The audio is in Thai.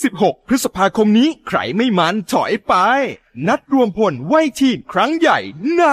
16 พฤษภาคมนี้ใครไม่มันถอยไป นัดรวมพลไหวทีมครั้งใหญ่ใน